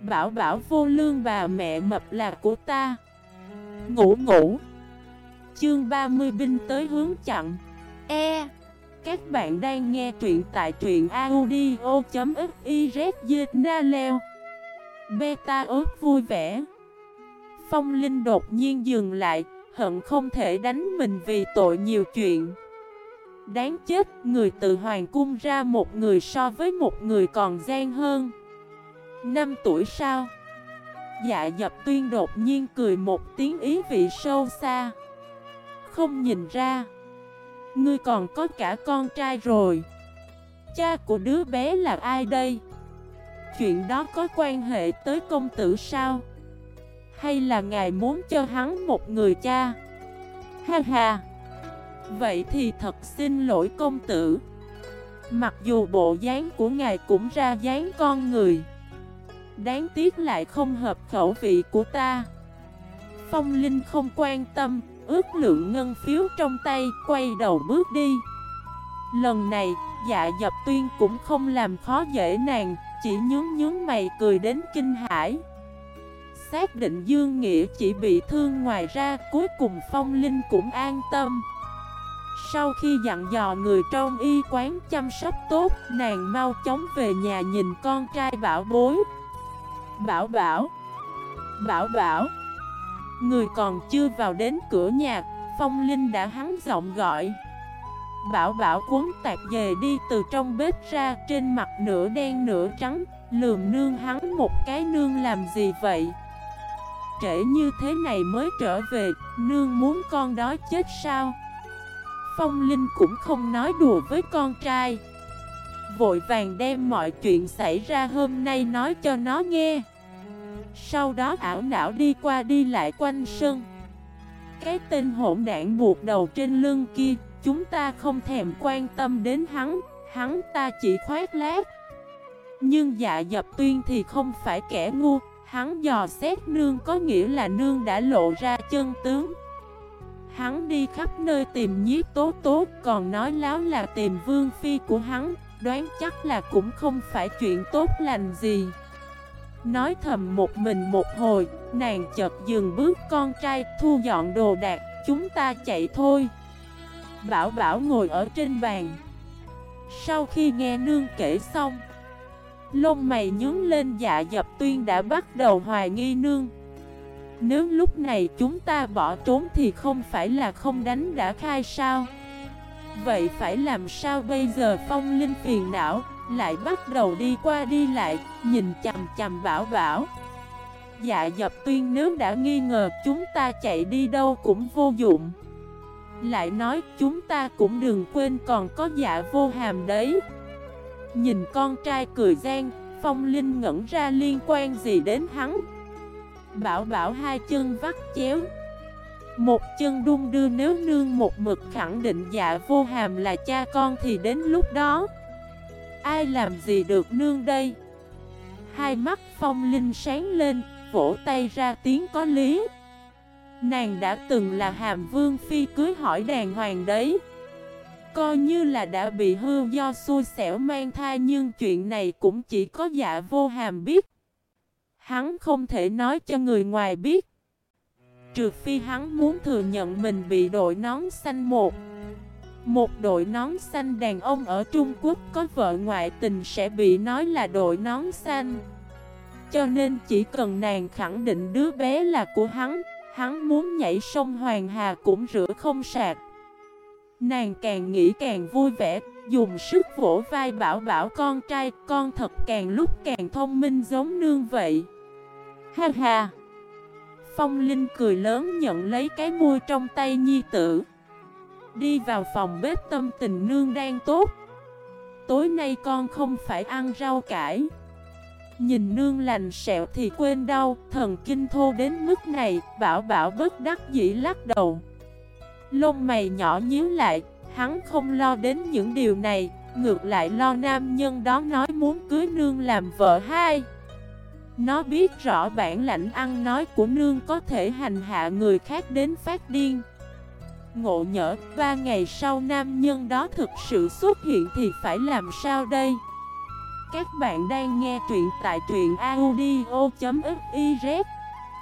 Bảo bảo vô lương bà mẹ mập là của ta. Ngủ ngủ. Chương 30 binh tới hướng chặn. E. Các bạn đang nghe truyện tại truyện audio.xyz leo Beta ớt vui vẻ. Phong Linh đột nhiên dừng lại, Hận không thể đánh mình vì tội nhiều chuyện. Đáng chết, Người từ hoàng cung ra một người so với một người còn gian hơn. Năm tuổi sao Dạ dập tuyên đột nhiên cười một tiếng ý vị sâu xa. Không nhìn ra, Ngươi còn có cả con trai rồi. Cha của đứa bé là ai đây? Chuyện đó có quan hệ tới công tử sao? Hay là ngài muốn cho hắn một người cha? Ha ha. Vậy thì thật xin lỗi công tử. Mặc dù bộ dáng của ngài cũng ra dáng con người Đáng tiếc lại không hợp khẩu vị của ta. Phong Linh không quan tâm, Ước lượng ngân phiếu trong tay, Quay đầu bước đi. Lần này dạ dập tuyên cũng không làm khó dễ nàng, Chỉ nhướng nhướng mày cười đến kinh hãi. Xác định Dương Nghĩa chỉ bị thương ngoài ra, Cuối cùng Phong Linh cũng an tâm. Sau khi dặn dò người trong y quán chăm sóc tốt, Nàng mau chóng về nhà nhìn con trai bảo bối. Bảo bảo. Bảo bảo. Người còn chưa vào đến cửa nhà, Phong Linh đã hắn giọng gọi. Bảo bảo cuốn tạc về đi từ trong bếp ra, Trên mặt nửa đen nửa trắng, Lườm nương hắn một cái, nương làm gì vậy? Trễ như thế này mới trở về, Nương muốn con đó chết sao? Phong Linh cũng không nói đùa với con trai. Vội vàng đem mọi chuyện xảy ra hôm nay nói cho nó nghe. Sau đó ảo não đi qua đi lại quanh sân. Cái tên hỗn đảng buộc đầu trên lưng kia, Chúng ta không thèm quan tâm đến hắn Hắn ta chỉ khoát lát Nhưng dạ dập tuyên thì không phải kẻ ngu, Hắn dò xét nương có nghĩa là nương đã lộ ra chân tướng. Hắn đi khắp nơi tìm nhiếp tố tố, Còn nói láo là tìm vương phi của hắn. Đoán chắc là cũng không phải chuyện tốt lành gì. Nói thầm một mình một hồi, Nàng chợt dừng bước, con trai, thu dọn đồ đạc, Chúng ta chạy thôi. Bảo bảo ngồi ở trên bàn. Sau khi nghe nương kể xong, Lông mày nhướng lên dạ dập tuyên đã bắt đầu hoài nghi nương. Nếu lúc này chúng ta bỏ trốn thì không phải là không đánh đã khai sao? Vậy phải làm sao bây giờ? Phong linh phiền não, Lại bắt đầu đi qua đi lại, Nhìn chầm chầm bảo bảo. Dạ dập tuyên nếu đã nghi ngờ, chúng ta chạy đi đâu cũng vô dụng. Lại nói, chúng ta cũng đừng quên còn có dạ vô hàm đấy. Nhìn con trai cười gian, Phong Linh ngẩn ra liên quan gì đến hắn? Bảo bảo hai chân vắt chéo một chân đung đưa nếu nương một mực khẳng định dạ vô hàm là cha con thì đến lúc đó, Ai làm gì được nương đây Hai mắt phong linh sáng lên, Vỗ tay ra tiếng có lý Nàng đã từng là hàm vương phi cưới hỏi đàng hoàng đấy Coi như là đã bị hư do xui xẻo mang thai nhưng chuyện này cũng chỉ có dạ vô hàm biết. Hắn không thể nói cho người ngoài biết. Trừ phi hắn muốn thừa nhận mình bị đội nón xanh một. Một đội nón xanh đàn ông ở Trung Quốc có vợ ngoại tình sẽ bị nói là đội nón xanh. Cho nên chỉ cần nàng khẳng định đứa bé là của hắn, hắn muốn nhảy sông Hoàng Hà cũng rửa không sạc. Nàng càng nghĩ càng vui vẻ, dùng sức vỗ vai bảo bảo con trai, con thật càng lúc càng thông minh giống nương vậy. Ha ha! Phong Linh cười lớn nhận lấy cái môi trong tay nhi tử. Đi vào phòng bếp tâm tình nương đang tốt. Tối nay con không phải ăn rau cải. Nhìn nương lành sẹo thì quên đau, thần kinh thô đến mức này, bảo bảo bất đắc dĩ lắc đầu. Lông mày nhỏ nhíu lại, hắn không lo đến những điều này, ngược lại lo nam nhân đó nói muốn cưới nương làm vợ hai. Nó biết rõ bản lãnh ăn nói của nương có thể hành hạ người khác đến phát điên. Ngộ nhỡ, ba ngày sau nam nhân đó thực sự xuất hiện thì phải làm sao đây? Các bạn đang nghe truyện tại truyện audio.fif